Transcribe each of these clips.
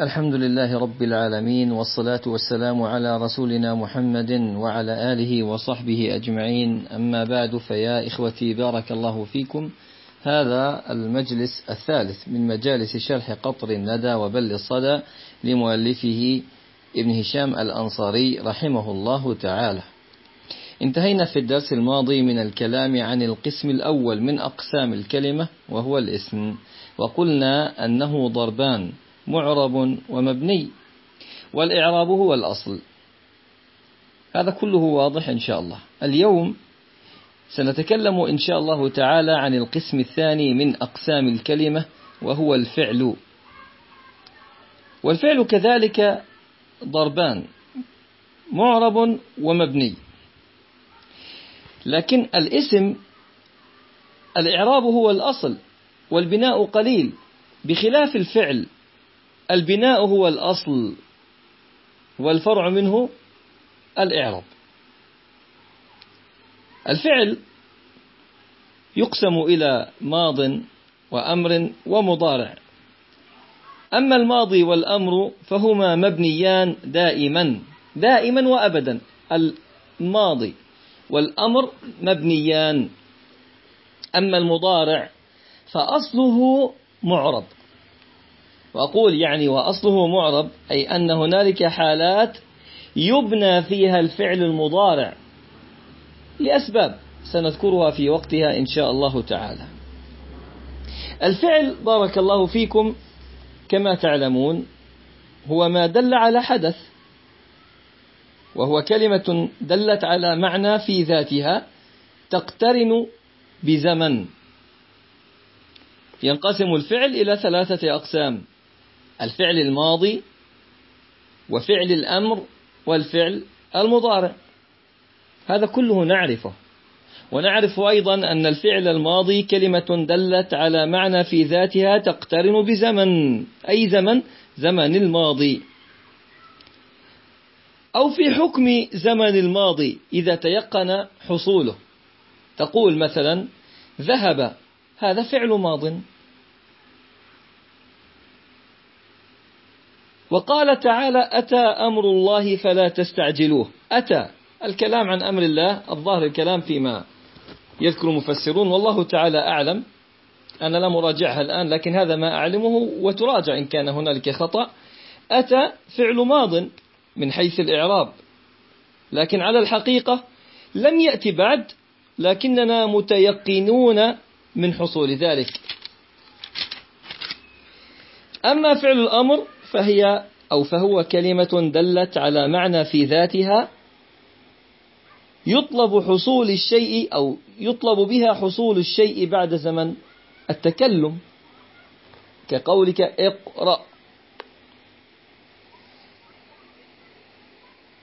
الحمد لله رب العالمين والصلاة والسلام على رسولنا محمد وعلى آله وصحبه أجمعين. أما بعد فيا إخوتي بارك الله فيكم. هذا المجلس الثالث من مجالس شرح قطر الندى وبل الصدى لمؤلفه ابن هشام الأنصاري رحمه الله تعالى. انتهينا في الدرس الماضي من الكلام عن القسم الأول من أقسام الكلمة وهو الاسم. وقلنا أنه ضربان. معرب ومبني والإعراب هو الأصل. هذا كله واضح إن شاء الله. اليوم سنتكلم إن شاء الله تعالى عن القسم الثاني من أقسام الكلمة وهو الفعل. والفعل كذلك ضربان معرب ومبني. لكن الاسم الإعراب هو الأصل والبناء قليل بخلاف الفعل. البناء هو الأصل والفرع منه الإعراب. الفعل يقسم إلى ماض وأمر ومضارع. أما الماضي والأمر فهما مبنيان دائما دائما وأبدا. الماضي والأمر مبنيان. أما المضارع فأصله معرب. وأقول يعني وأصله معرب أي أن هنالك حالات يبنى فيها الفعل المضارع لأسباب سنذكرها في وقتها إن شاء الله تعالى. الفعل بارك الله فيكم كما تعلمون هو ما دل على حدث وهو كلمة دلت على معنى في ذاتها تقترن بزمن. ينقسم الفعل إلى ثلاثة أقسام. الفعل الماضي وفعل الأمر والفعل المضارع. هذا كله نعرفه. ونعرف أيضا أن الفعل الماضي كلمة دلت على معنى في ذاتها تقترن بزمن أي زمن؟ زمن الماضي. أو في حكم زمن الماضي إذا تيقن حصوله. تقول مثلا ذهب هذا فعل ماض. وقال تعالى أتى أمر الله فلا تستعجلوه. أتى. الكلام عن أمر الله الظاهر الكلام فيما يذكر مفسرون والله تعالى أعلم. أنا لا مراجعها الآن لكن هذا ما أعلمه وتراجع إن كان هنالك خطأ. أتى فعل ماض من حيث الإعراب. لكن على الحقيقة لم يأتي بعد لكننا متيقنون من حصول ذلك. أما فعل الأمر فهي أو فهو كلمة دلت على معنى في ذاتها يطلب حصول الشيء أو يطلب بها حصول الشيء بعد زمن التكلم. كقولك اقرأ.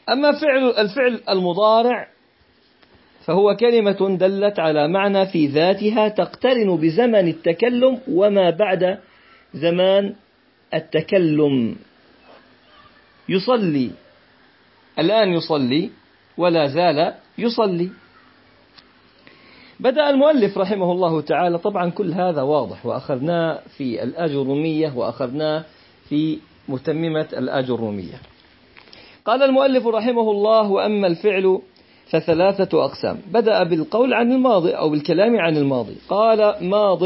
أما فعل الفعل المضارع فهو كلمة دلت على معنى في ذاتها تقترن بزمن التكلم وما بعد زمان التكلم. يصلي. الآن يصلي ولا زال يصلي. بدأ المؤلف رحمه الله تعالى. طبعا كل هذا واضح. وأخذناه في الأجرومية وأخذناه في متممة الأجرومية قال المؤلف رحمه الله وأما الفعل فثلاثة أقسام. بدأ بالقول عن الماضي أو بالكلام عن الماضي. قال ماض.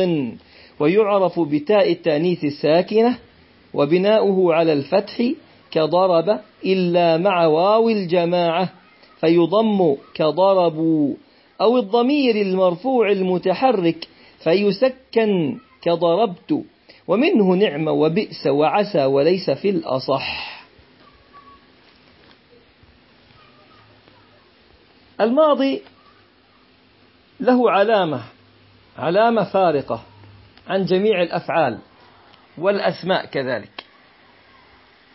ويعرف بتاء التانيث الساكنة وبناؤه على الفتح كضرب إلا مع واو الجماعة فيضم كضربوا أو الضمير المرفوع المتحرك فيسكن كضربت ومنه نعم وبئس وعسى وليس في الأصح. الماضي له علامة علامة فارقة عن جميع الأفعال. والأسماء كذلك.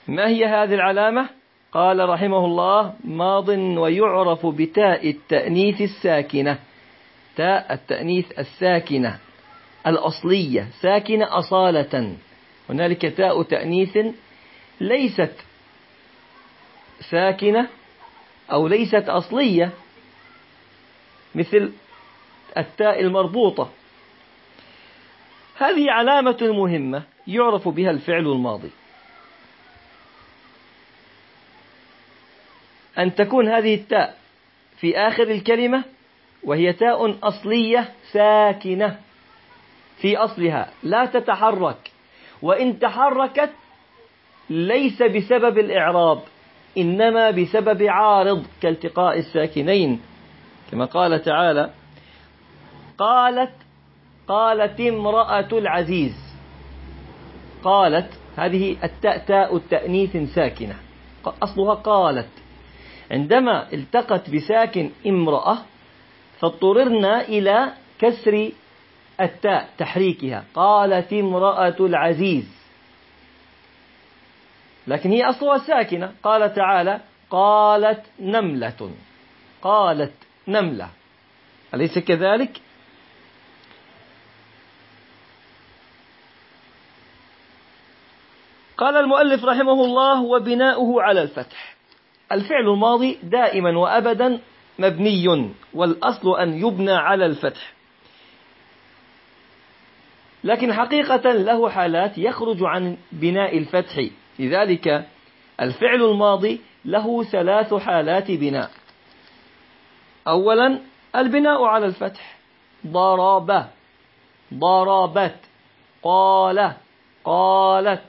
ما هي هذه العلامة؟ قال رحمه الله ماض ويعرف بتاء التأنيث الساكنة. تاء التأنيث الساكنة الأصلية ساكنة أصالة. هنالك تاء تأنيث ليست ساكنة أو ليست أصلية مثل التاء المربوطة. هذه علامة مهمة يعرف بها الفعل الماضي. أن تكون هذه التاء في آخر الكلمة وهي تاء أصلية ساكنة في أصلها لا تتحرك. وإن تحركت ليس بسبب الإعراب إنما بسبب عارض كالتقاء الساكنين. كما قال تعالى قالت قالت امرأة العزيز. قالت هذه التاء تاء التأنيث ساكنة. أصلها قالت. عندما التقت بساكن امرأة فاضطررنا إلى كسر التاء تحريكها. قالت امرأة العزيز. لكن هي أصلها ساكنة. قال تعالى قالت نملة. قالت نملة. أليس كذلك؟ قال المؤلف رحمه الله وبناؤه على الفتح. الفعل الماضي دائما وأبدا مبني والأصل أن يبنى على الفتح. لكن حقيقة له حالات يخرج عن بناء الفتح. لذلك الفعل الماضي له ثلاث حالات بناء. أولا البناء على الفتح. ضرب. ضربت. قال. قالت.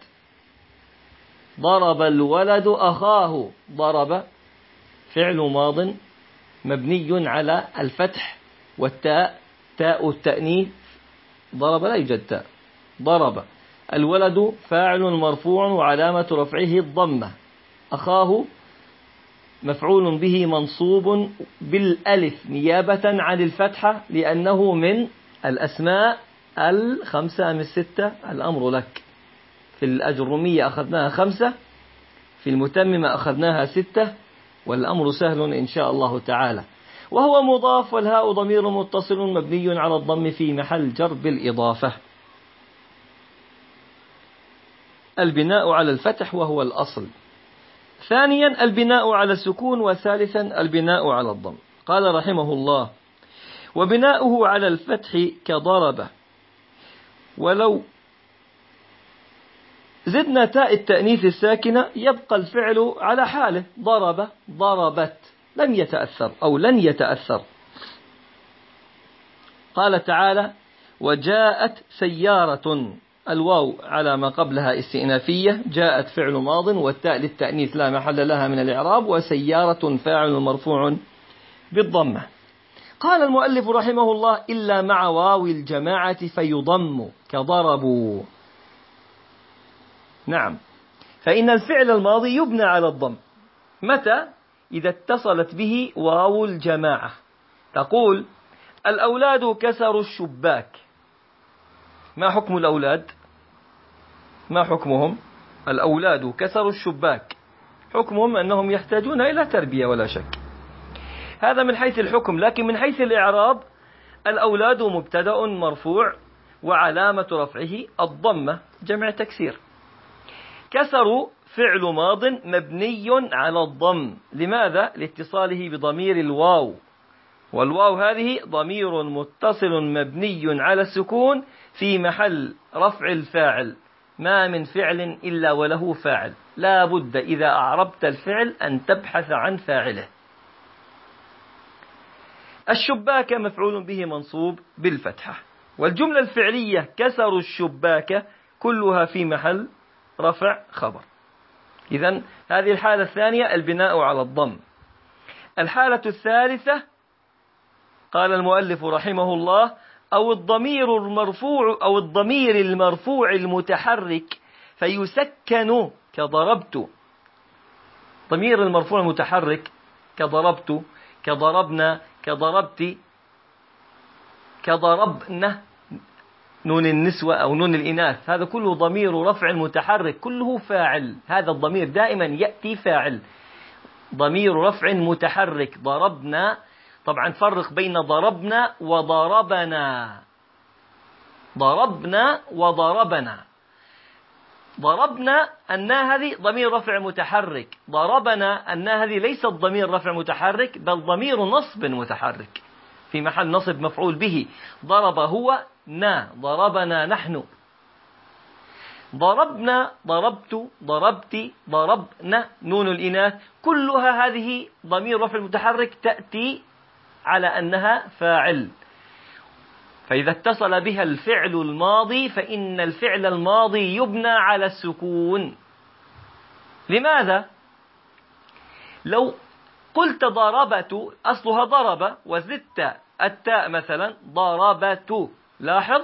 ضرب الولد أخاه. ضرب فعل ماض مبني على الفتح والتاء تاء التأنيث. ضرب لا يوجد تاء. ضرب. الولد فاعل مرفوع وعلامة رفعه الضمة. أخاه مفعول به منصوب بالألف نيابة عن الفتحة لأنه من الأسماء الخمسة أم الستة. الأمر لك. في الأجرمية أخذناها خمسة في المتممة أخذناها ستة والأمر سهل إن شاء الله تعالى. وهو مضاف والهاء ضمير متصل مبني على الضم في محل جر بالإضافة. البناء على الفتح وهو الأصل. ثانيا البناء على السكون وثالثا البناء على الضم. قال رحمه الله وبناؤه على الفتح كضرب ولو زدنا تاء التأنيث الساكنة يبقى الفعل على حاله. ضرب ضربت. لم يتأثر أو لن يتأثر. قال تعالى وجاءت سيارة الواو على ما قبلها استئنافية جاءت فعل ماض والتاء للتأنيث لا محل لها من الإعراب وسيارة فاعل مرفوع بالضمة. قال المؤلف رحمه الله إلا مع واو الجماعة فيضم كضربوا. نعم. فإن الفعل الماضي يبنى على الضم. متى؟ إذا اتصلت به واو الجماعة. تقول الأولاد كسروا الشباك. ما حكم الأولاد؟ ما حكمهم؟ الأولاد كسروا الشباك. حكمهم أنهم يحتاجون إلى تربية ولا شك. هذا من حيث الحكم لكن من حيث الإعراب الأولاد مبتدأ مرفوع وعلامة رفعه الضمة جمع تكسير. كسروا فعل ماض مبني على الضم. لماذا؟ لاتصاله بضمير الواو. والواو هذه ضمير متصل مبني على السكون في محل رفع الفاعل. ما من فعل إلا وله فاعل. لا بد إذا أعربت الفعل أن تبحث عن فاعله. الشباك مفعول به منصوب بالفتحة. والجملة الفعلية كسروا الشباك كلها في محل رفع خبر. إذا هذه الحالة الثانية البناء على الضم. الحالة الثالثة قال المؤلف رحمه الله أو الضمير المرفوع أو الضمير المرفوع المتحرك فيسكن كضربت. ضمير المرفوع المتحرك كضربت كضربنا كضربت كضربنا. نون النسوة أو نون الإناث. هذا كله ضمير رفع متحرك كله فاعل. هذا الضمير دائما يأتي فاعل. ضمير رفع متحرك. ضربنا. طبعا فرق بين ضربنا وضربنا. ضربنا وضربنا. ضربنا أن هذه ضمير رفع متحرك. ضربنا أن هذه ليست ضمير رفع متحرك بل ضمير نصب متحرك. في محل نصب مفعول به. ضرب هو نا ضربنا نحن. ضربنا ضربت ضربت ضربنا نون الإناث. كلها هذه ضمير رفع المتحرك تأتي على أنها فاعل. فإذا اتصل بها الفعل الماضي فإن الفعل الماضي يبنى على السكون. لماذا؟ لو قلت ضربت أصلها ضرب وزدت التاء مثلا ضربت. لاحظ؟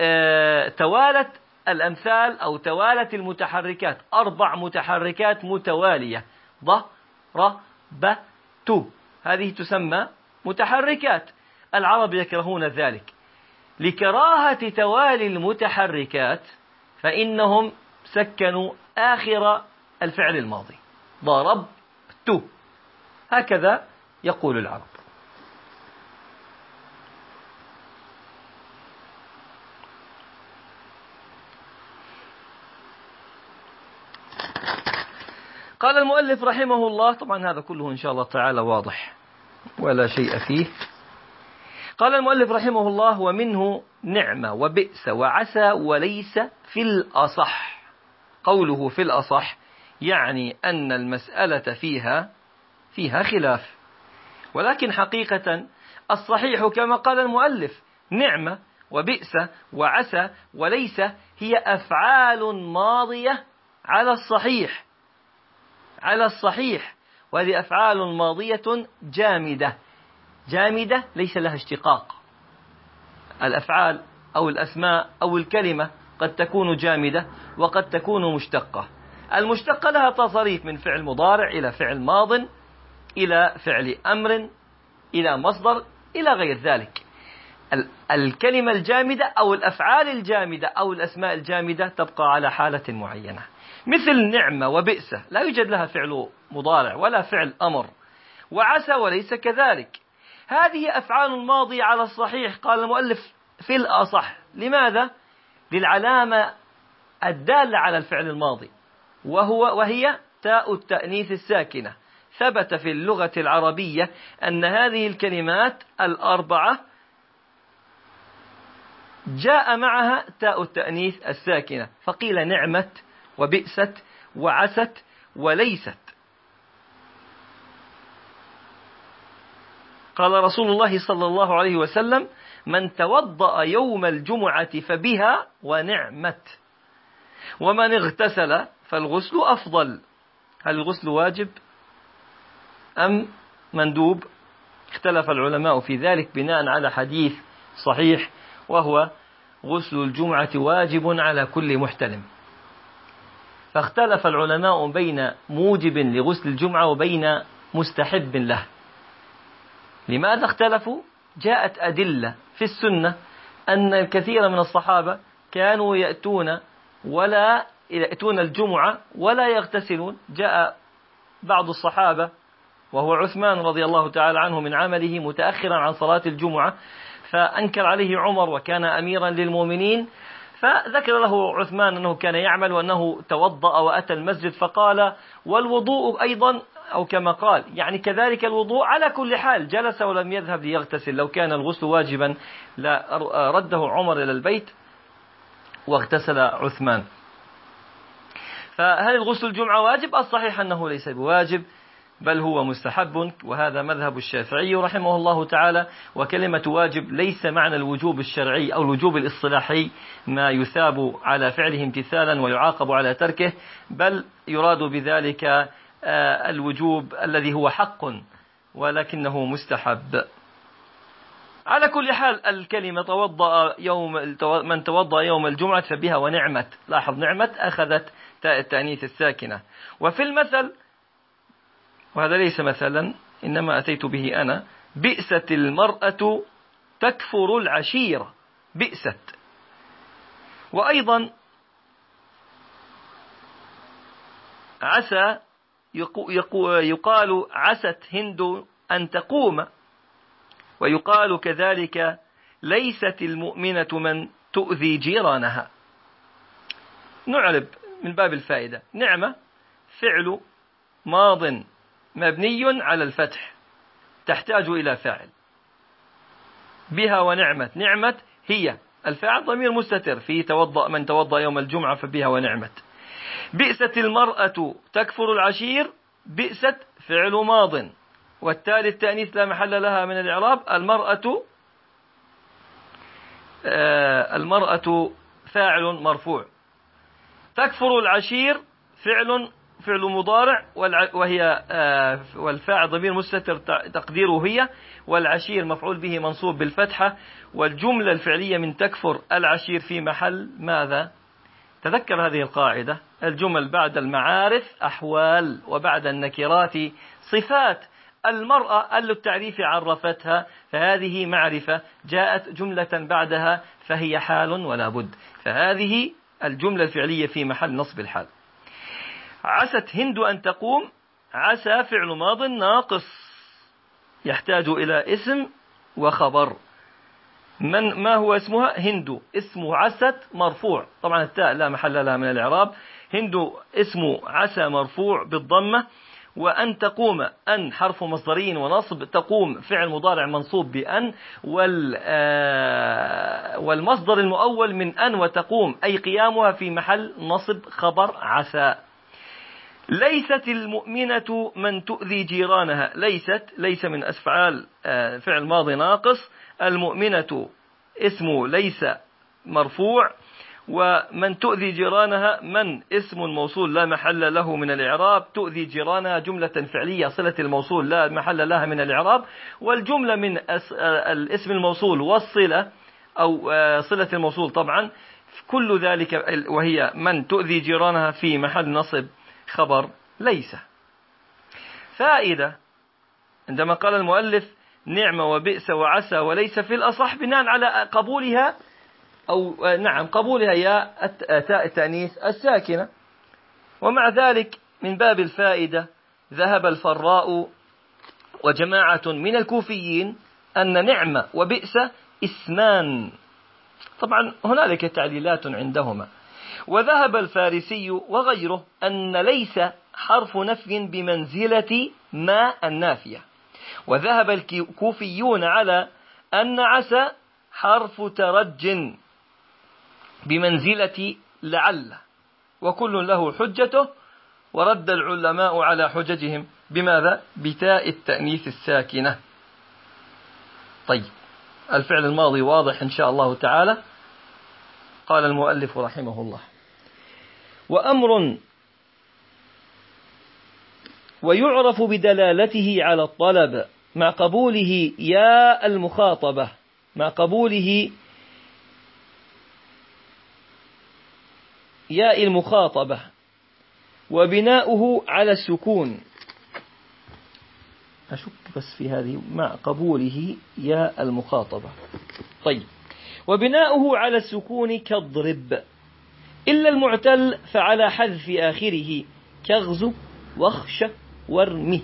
آه، توالت الأمثال أو توالت المتحركات. أربع متحركات متوالية. ض ر ب ت. هذه تسمى متحركات. العرب يكرهون ذلك. لكراهة توالي المتحركات فإنهم سكنوا آخر الفعل الماضي. ضربت هكذا يقول العرب. قال المؤلف رحمه الله طبعا هذا كله إن شاء الله تعالى واضح ولا شيء فيه. قال المؤلف رحمه الله ومنه نعمة وبئس وعسى وليس في الأصح. قوله في الأصح يعني أن المسألة فيها فيها خلاف. ولكن حقيقة الصحيح كما قال المؤلف نعمة وبئس وعسى وليس هي أفعال ماضية على الصحيح. على الصحيح وهذه أفعال ماضية جامدة. جامدة ليس لها اشتقاق. الأفعال أو الأسماء أو الكلمة قد تكون جامدة وقد تكون مشتقة. المشتقة لها تصريف من فعل مضارع إلى فعل ماض إلى فعل أمر إلى مصدر إلى غير ذلك. الكلمة الجامدة أو الأفعال الجامدة أو الأسماء الجامدة تبقى على حالة معينة. مثل نعمة وبئسة لا يوجد لها فعل مضارع ولا فعل أمر. وعسى وليس كذلك. هذه أفعال ماضية على الصحيح قال المؤلف في الأصح. لماذا؟ للعلامة الدالة على الفعل الماضي وهو وهي تاء التأنيث الساكنة. ثبت في اللغة العربية أن هذه الكلمات الأربعة جاء معها تاء التأنيث الساكنة. فقيل نعمة وبئست وعست وليست. قال رسول الله صلى الله عليه وسلم من توضأ يوم الجمعة فبها ونعمت ومن اغتسل فالغسل أفضل. هل الغسل واجب أم مندوب؟ اختلف العلماء في ذلك بناء على حديث صحيح وهو غسل الجمعة واجب على كل محتلم. فاختلف العلماء بين موجب لغسل الجمعة وبين مستحب له. لماذا اختلفوا؟ جاءت أدلة في السنة أن الكثير من الصحابة كانوا يأتون ولا يأتون الجمعة ولا يغتسلون. جاء بعض الصحابة وهو عثمان رضي الله تعالى عنه من عمله متأخرا عن صلاة الجمعة فأنكر عليه عمر وكان أميرا للمؤمنين. فذكر له عثمان أنه كان يعمل وأنه توضأ وأتى المسجد فقال والوضوء أيضا أو كما قال يعني كذلك الوضوء على كل حال جلس ولم يذهب ليغتسل. لو كان الغسل واجبا لرده عمر إلى البيت واغتسل عثمان. فهل الغسل الجمعة واجب؟ الصحيح أنه ليس بواجب. بل هو مستحب وهذا مذهب الشافعي رحمه الله تعالى وكلمة واجب ليس معنى الوجوب الشرعي أو الوجوب الاصطلاحي ما يثاب على فعله امتثالا ويعاقب على تركه بل يراد بذلك آه، الوجوب الذي هو حق ولكنه مستحب. على كل حال الكلمة توضأ يوم من توضأ يوم الجمعة فبها ونعمت. لاحظ نعمت أخذت تاء التأنيث الساكنة. وفي المثل وهذا ليس مثلا إنما أتيت به أنا. بئست المرأة تكفر العشيرة بئست. وأيضا عسى يقال عست هند أن تقوم. ويقال كذلك ليست المؤمنة من تؤذي جيرانها. نعرب من باب الفائدة. نعمة فعل ماض. مبني على الفتح تحتاج إلى فاعل. بها ونعمة نعمة هي. الفاعل ضمير مستتر في توضأ من توضأ يوم الجمعة فبها ونعمت. بئست المرأة تكفر العشير بئست فعل ماض. والتالي التأنيث لا محل لها من الإعراب المرأة آه، المرأة فاعل مرفوع. تكفر العشير فعل فعل مضارع وهي آه، والفاعل ضمير مستتر تقديره هي والعشير مفعول به منصوب بالفتحة والجملة الفعلية من تكفر العشير في محل ماذا؟ تذكر هذه القاعدة الجمل بعد المعارف أحوال وبعد النكرات صفات المرأة التعريف عرفتها فهذه معرفة جاءت جملة بعدها فهي حال ولا بد فهذه الجملة الفعلية في محل نصب الحال. عست هند أن تقوم عسى فعل ماض ناقص يحتاج إلى اسم وخبر. من ما هو اسمها؟ هند. اسمه عست مرفوع. طبعا التاء لا محل لها من الإعراب. هند اسم عسى مرفوع بالضمة. وأن تقوم أن حرف مصدرين ونصب تقوم فعل مضارع منصوب بأن. آه، والمصدر المؤول من أن وتقوم أي قيامها في محل نصب خبر عسى. ليست المؤمنة من تؤذي جيرانها. ليست ليس من أفعال آه، فعل ماضي ناقص. المؤمنة اسمه ليس مرفوع. ومن تؤذي جيرانها من اسم موصول لا محل له من الإعراب. تؤذي جيرانها جملة فعلية صلة الموصول لا محل لها من الإعراب. والجملة من الاسم الموصول والصلة أو آه، صلة الموصول طبعا. كل ذلك وهي من تؤذي جيرانها في محل نصب خبر ليس. فائدة عندما قال المؤلف نعم وبئس وعسى وليس في الأصح بناء على قبولها أو نعم قبولها يا تاء التأنيث الساكنة. ومع ذلك من باب الفائدة ذهب الفراء وجماعة من الكوفيين أن نعمة وبئس اسمان طبعا هنالك تعليلات عندهما. وذهب الفارسي وغيره أن ليس حرف نفي بمنزلة ما النافية. وذهب الكوفيون على أن عسى حرف ترج بمنزلة لعل وكل له حجته ورد العلماء على حججهم بماذا؟ بتاء التأنيث الساكنة. طيب الفعل الماضي واضح إن شاء الله تعالى. قال المؤلف رحمه الله. وأمر ويعرف بدلالته على الطلب مع قبوله يا المخاطبة مع قبوله ياء المخاطبة وبناؤه على السكون. أشك بس في هذه مع قبوله ياء المخاطبة. طيب. وبناؤه على السكون كالضرب. إلا المعتل فعلى حذف آخره كغزو واخش وارمه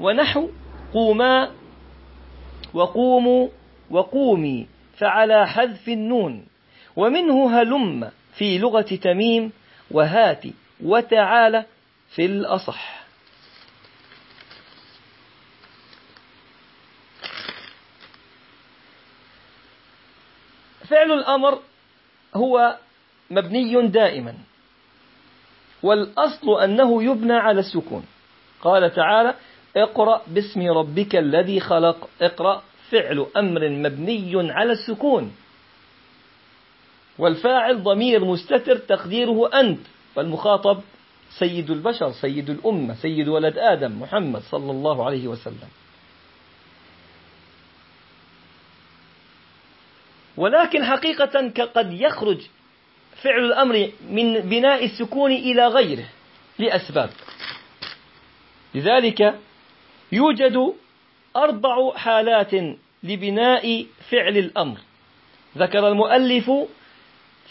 ونحو قوما وقوموا وقومي فعلى حذف النون. ومنه هلم في لغة تميم وهات وتعالى في الأصح. فعل الأمر هو مبني دائما. والأصل أنه يبنى على السكون. قال تعالى اقرأ باسم ربك الذي خلق. اقرأ فعل أمر مبني على السكون. والفاعل ضمير مستتر تقديره أنت. والمخاطب سيد البشر سيد الأمة سيد ولد آدم محمد صلى الله عليه وسلم. ولكن حقيقة قد يخرج فعل الأمر من بناء السكون إلى غيره لأسباب. لذلك يوجد أربع حالات لبناء فعل الأمر. ذكر المؤلف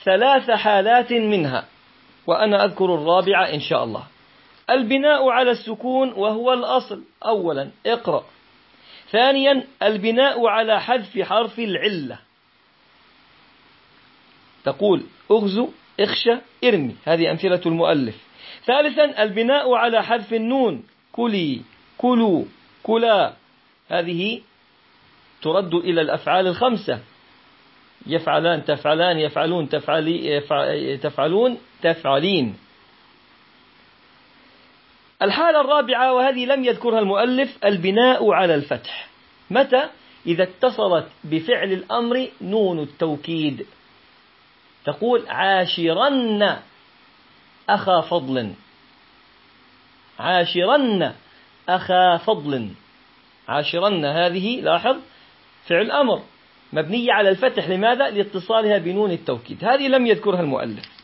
ثلاث حالات منها وأنا أذكر الرابعة إن شاء الله. البناء على السكون وهو الأصل أولا اقرأ. ثانيا البناء على حذف حرف العلة. تقول اغزو إخشى إرمي. هذه أمثلة المؤلف. ثالثا البناء على حذف النون. كلي كلوا كلا. هذه ترد إلى الأفعال الخمسة. يفعلان تفعلان يفعلون تفعلي تفعلون تفعلين. الحالة الرابعة وهذه لم يذكرها المؤلف البناء على الفتح. متى؟ إذا اتصلت بفعل الأمر نون التوكيد. تقول عاشرن أخا فضل. عاشرن أخا فضل. عاشرن هذه لاحظ فعل أمر مبنية على الفتح لماذا؟ لاتصالها بنون التوكيد. هذه لم يذكرها المؤلف.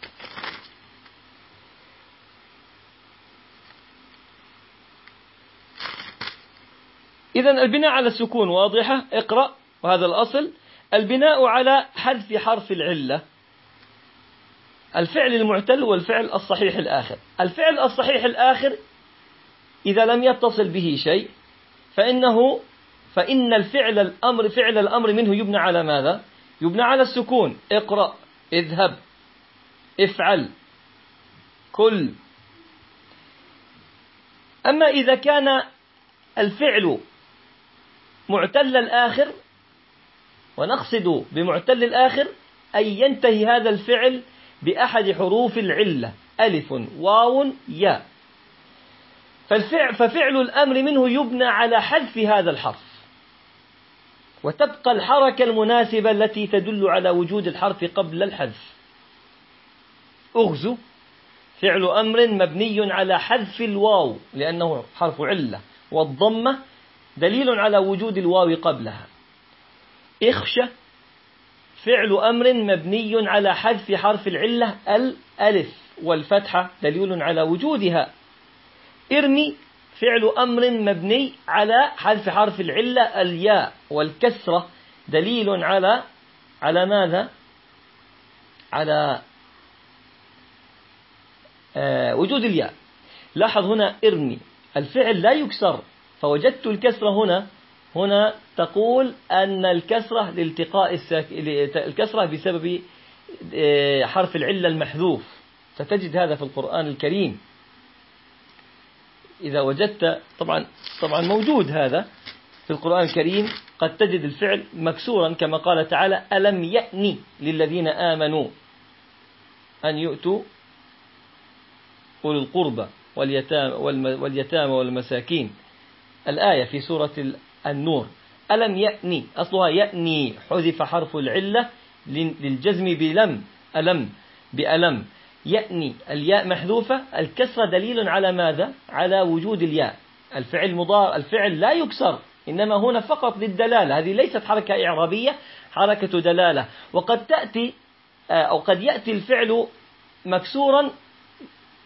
إذا البناء على السكون واضحة. اقرأ وهذا الأصل. البناء على حذف حرف العلة. الفعل المعتل والفعل الصحيح الآخر. الفعل الصحيح الآخر إذا لم يتصل به شيء فإنه فإن الفعل الأمر فعل الأمر منه يبنى على ماذا؟ يبنى على السكون. اقرأ اذهب افعل كل. أما إذا كان الفعل معتل الآخر ونقصد بمعتل الآخر أن ينتهي هذا الفعل بأحد حروف العلة ألف واو ياء. فالفعل ففعل الأمر منه يبنى على حذف هذا الحرف. وتبقى الحركة المناسبة التي تدل على وجود الحرف قبل الحذف. أغزو فعل أمر مبني على حذف الواو لأنه حرف علة. والضمة دليل على وجود الواو قبلها. إخشى فعل أمر مبني على حذف حرف العلة الألف والفتحة دليل على وجودها. ارمي فعل أمر مبني على حذف حرف العلة الياء والكسرة دليل على على ماذا؟ على آه وجود الياء. لاحظ هنا ارمي. الفعل لا يكسر فوجدت الكسرة هنا هنا تقول أن الكسرة لالتقاء الساك... الكسرة بسبب آه، حرف العلة المحذوف. ستجد هذا في القرآن الكريم. إذا وجدت طبعا طبعا موجود هذا في القرآن الكريم. قد تجد الفعل مكسورا كما قال تعالى ألم يأني للذين آمنوا أن يؤتوا أولي القربى واليتامى والمساكين. الآية في سورة النور. ألم يأني؟ أصلها يأني. حذف حرف العلة للجزم بلم. ألم. بألم. يأني. الياء محذوفة. الكسرة دليل على ماذا؟ على وجود الياء. الفعل مضار الفعل لا يكسر. إنما هنا فقط للدلالة. هذه ليست حركة إعرابية. حركة دلالة. وقد تأتي آه، أو قد يأتي الفعل مكسورا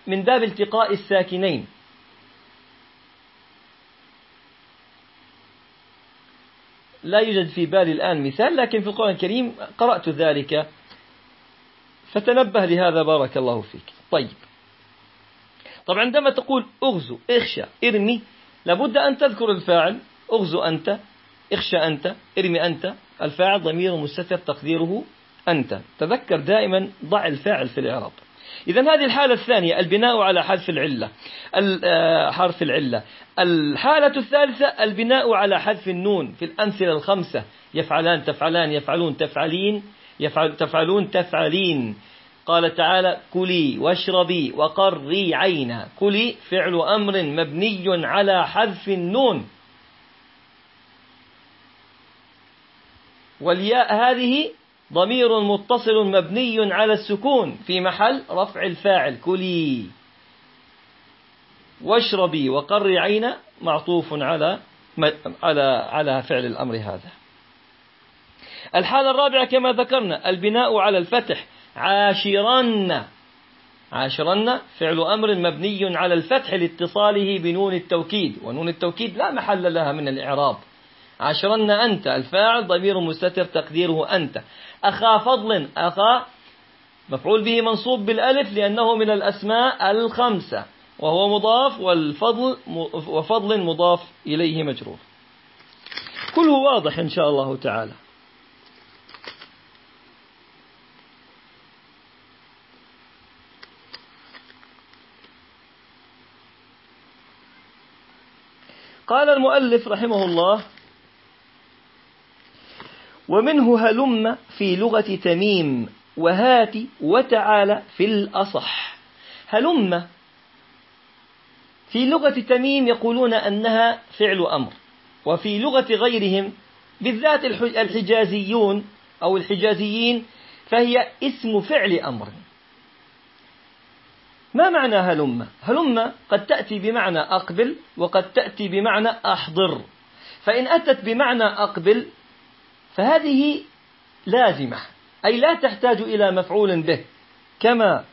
من باب التقاء الساكنين. لا يوجد في بالي الآن مثال لكن في القرآن الكريم قرأت ذلك. فتنبه لهذا بارك الله فيك. طيب. طبعا عندما تقول اغزو اخشى ارمي لابد أن تذكر الفاعل. اغزو أنت اخشى أنت ارمي أنت. الفاعل ضمير مستتر تقديره أنت. تذكر دائما ضع الفاعل في الإعراب. إذا هذه الحالة الثانية البناء على حذف العلة. آه، حرف العلة. الحالة الثالثة البناء على حذف النون في الأمثلة الخمسة. يفعلان تفعلان يفعلون تفعلين يفعل تفعلون تفعلين. قال تعالى كلي واشربي وقري عينا. كلي فعل أمر مبني على حذف النون. والياء هذه ضمير متصل مبني على السكون في محل رفع الفاعل. كلي. واشربي وقري عين معطوف على على على فعل الأمر هذا. الحالة الرابعة كما ذكرنا البناء على الفتح. عاشرن عاشرن فعل أمر مبني على الفتح لاتصاله بنون التوكيد. ونون التوكيد لا محل لها من الإعراب. عاشرن أنت. الفاعل ضمير مستتر تقديره أنت. أخا فضل أخا مفعول به منصوب بالألف لأنه من الأسماء الخمسة. وهو مضاف والفضل وفضل مضاف إليه مجرور. كله واضح إن شاء الله تعالى. قال المؤلف رحمه الله ومنه هلم في لغة تميم وهات وتعالى في الأصح. هلم في لغة تميم يقولون أنها فعل أمر وفي لغة غيرهم بالذات الحجازيون أو الحجازيين فهي اسم فعل أمر. ما معنى هلم؟ هلم قد تأتي بمعنى أقبل وقد تأتي بمعنى أحضر. فإن أتت بمعنى أقبل فهذه لازمة أي لا تحتاج إلى مفعول به كما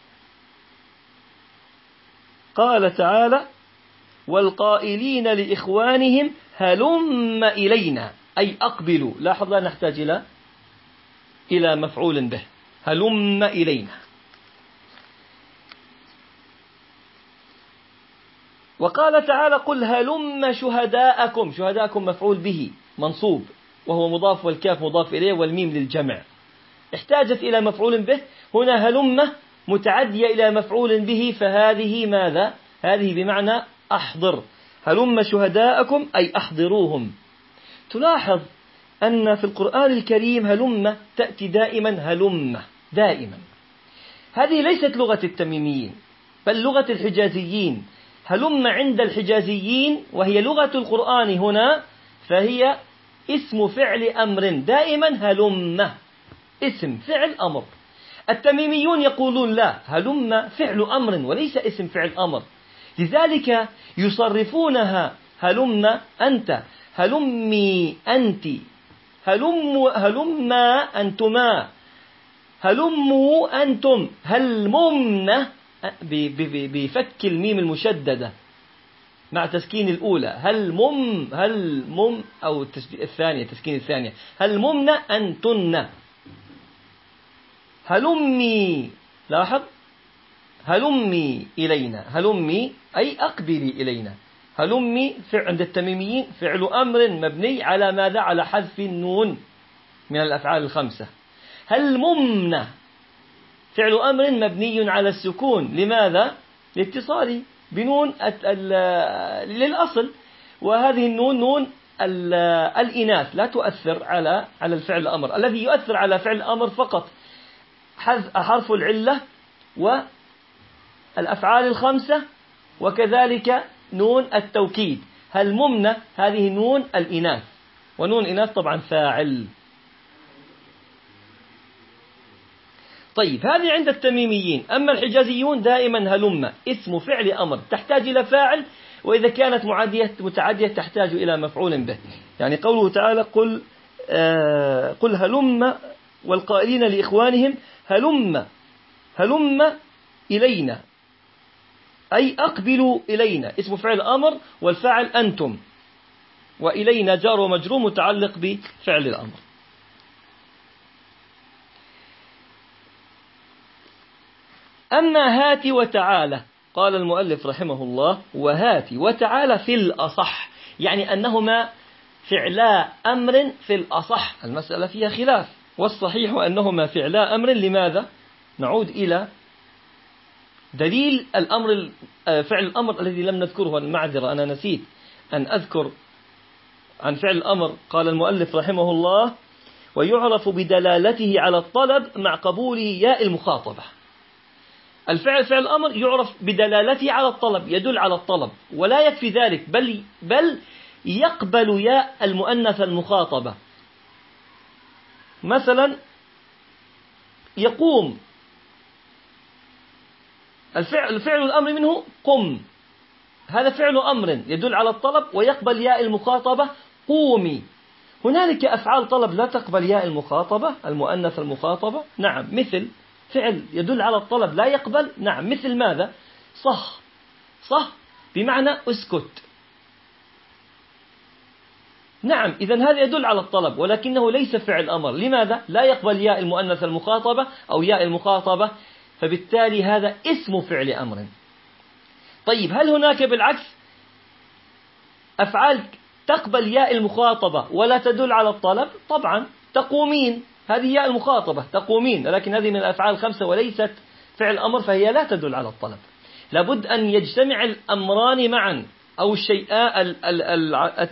قال تعالى والقائلين لإخوانهم هلم إلينا أي أقبلوا لاحظ لا نحتاج إلى إلى مفعول به هلم إلينا. وقال تعالى قل هلم شهداءكم شهداءكم مفعول به منصوب. وهو مضاف والكاف مضاف إليه والميم للجمع. احتاجت إلى مفعول به هنا هلم متعدية إلى مفعول به فهذه ماذا؟ هذه بمعنى أحضر. هلم شهداءكم أي أحضروهم. تلاحظ أن في القرآن الكريم هلم تأتي دائما هلم دائما. هذه ليست لغة التميميين بل لغة الحجازيين. هلم عند الحجازيين وهي لغة القرآن هنا فهي اسم فعل أمر دائما هلم. اسم فعل أمر. التميميون يقولون لا هلم فعل أمر وليس اسم فعل أمر. لذلك يصرفونها هلم أنت هلمي أنت هلم هلما أنتما هلموا أنتم هلممن بفك الميم المشددة. مع تسكين الأولى. هل مم هل مم أو الثانية تسكين الثانية. هل ممن أنتن هلمي لاحظ؟ هلمي إلينا؟ هلمي أي أقبلي إلينا. هلمي عند التميميين فعل أمر مبني على ماذا؟ على حذف النون من الأفعال الخمسة. هل فعل أمر مبني على السكون؟ لماذا؟ لاتصاله. بنون للأصل وهذه النون نون الإناث لا تؤثر على على الفعل الأمر. الذي يؤثر على فعل الأمر فقط حرف العلة والأفعال الخمسة وكذلك نون التوكيد. هل ممنة هذه نون الإناث؟ ونون إناث طبعا فاعل. طيب هذه عند التميميين. أما الحجازيون دائما هلم. اسم فعل أمر. تحتاج إلى فاعل وإذا كانت معادية متعدية تحتاج إلى مفعول به. يعني قوله تعالى قل آه قل هلم والقائلين لإخوانهم هلم هلم إلينا. أي أقبلوا إلينا. اسم فعل أمر والفاعل أنتم. وإلينا جار ومجرور متعلق بفعل الأمر. أما هات وتعالى. قال المؤلف رحمه الله وهات وتعالى في الأصح. يعني أنهما فعلا أمر في الأصح. المسألة فيها خلاف. والصحيح أنهما فعلا أمر. لماذا؟ نعود إلى دليل الأمر فعل الأمر الذي لم نذكره. المعذرة أنا نسيت أن أذكر عن فعل الأمر. قال المؤلف رحمه الله ويعرف بدلالته على الطلب مع قبوله ياء المخاطبة. الفعل فعل الأمر يعرف بدلالته على الطلب يدل على الطلب ولا يكفي ذلك بل بل يقبل ياء المؤنث المخاطبة. مثلا يقوم. الفعل, الفعل الأمر منه قم. هذا فعل أمر يدل على الطلب ويقبل ياء المخاطبة قومي. هنالك أفعال طلب لا تقبل ياء المخاطبة المؤنث المخاطبة؟ نعم مثل فعل يدل على الطلب لا يقبل. نعم مثل ماذا؟ صح. صح؟ بمعنى اسكت. نعم إذا هذا يدل على الطلب ولكنه ليس فعل أمر. لماذا؟ لا يقبل ياء المؤنث المخاطبة أو ياء المخاطبة فبالتالي هذا اسم فعل أمر. طيب هل هناك بالعكس أفعال تقبل ياء المخاطبة ولا تدل على الطلب؟ طبعا تقومين. هذه ياء المخاطبة تقومين لكن هذه من الأفعال الخمسة وليست فعل أمر فهي لا تدل على الطلب. لابد أن يجتمع الأمران معا أو الشيئان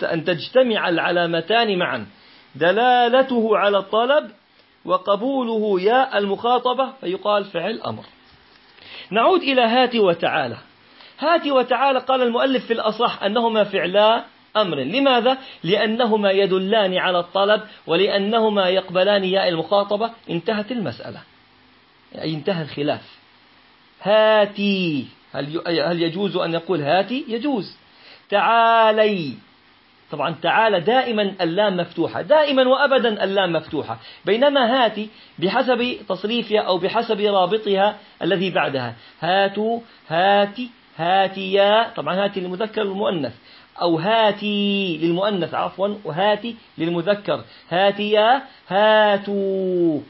أن تجتمع العلامتان معا. دلالته على الطلب وقبوله ياء المخاطبة فيقال فعل أمر نعود إلى هات وتعالى. هات وتعالى قال المؤلف في الأصح أنهما فعلا أمر. لماذا؟ لأنهما يدلان على الطلب ولأنهما يقبلان ياء المخاطبة. انتهت المسألة. أي انتهى الخلاف. هاتي. هل يجوز أن يقول هاتي؟ يجوز. تعالي. طبعا تعالى دائما اللام مفتوحة. دائما وأبدا اللام مفتوحة. بينما هاتي بحسب تصريفها أو بحسب رابطها الذي بعدها. هاتوا هاتي. هاتيا طبعا هاتي للمذكر والمؤنث. أو هاتي للمؤنث عفوا وهاتي للمذكر. هاتيا هاتوا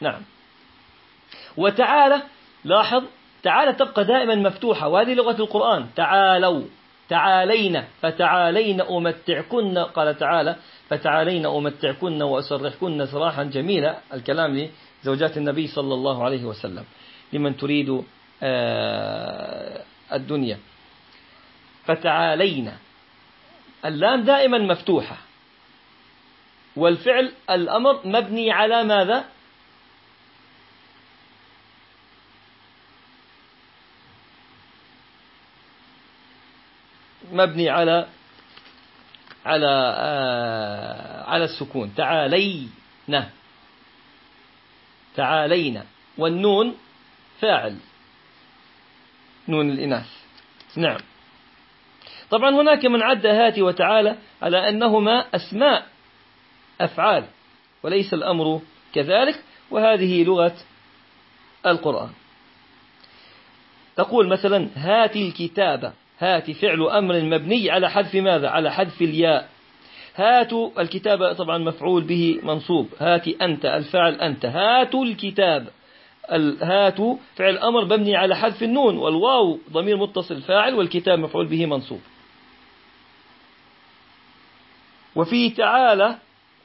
نعم. وتعالى لاحظ تعالى تبقى دائما مفتوحة. وهذه لغة القرآن. تعالوا. تعالينا. فتعالين أمتعكن. قال تعالى فتعالين أمتعكن وأسرحكن سراحا جميلا. الكلام لزوجات النبي صلى الله عليه وسلم. لمن تريد الدنيا. فتعالينا. اللام دائما مفتوحة. والفعل الأمر مبني على ماذا؟ مبني على على آه على السكون. تعالينا. تعالينا. والنون فاعل. نون الإناث. نعم. طبعا هناك من عد هاتي وتعالى على أنهما أسماء أفعال وليس الأمر كذلك وهذه لغة القرآن. تقول مثلا هاتي الكتابة هات فعل أمر مبني على حذف ماذا؟ على حذف الياء. هاتوا الكتاب طبعا مفعول به منصوب. هات أنت الفعل أنت. هاتوا الكتاب. هاتوا فعل أمر مبني على حذف النون والواو ضمير متصل فاعل والكتاب مفعول به منصوب. وفي تعالى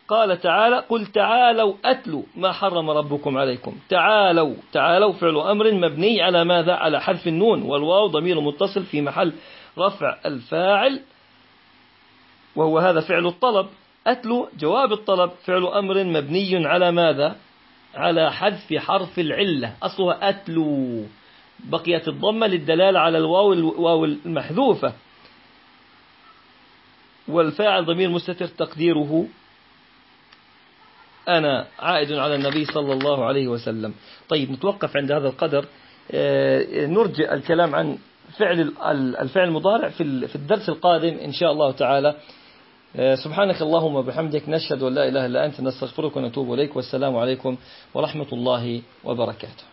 قال تعالى قل تعالوا أتلوا ما حرم ربكم عليكم. تعالوا تعالوا فعل أمر مبني على ماذا؟ على حذف النون والواو ضمير متصل في محل رفع الفاعل وهو هذا فعل الطلب. أتلو جواب الطلب فعل أمر مبني على ماذا؟ على حذف حرف العلة. أصلها أتلو. بقيت الضمة للدلالة على الواو الواو المحذوفة. والفاعل ضمير مستتر تقديره. أنا عائد على النبي صلى الله عليه وسلم. طيب نتوقف عند هذا القدر. آه، نرجع الكلام عن فعل الفعل المضارع في الدرس القادم إن شاء الله تعالى. سبحانك اللهم وبحمدك نشهد أن لا إله إلا أنت نستغفرك ونتوب إليك والسلام عليكم ورحمة الله وبركاته.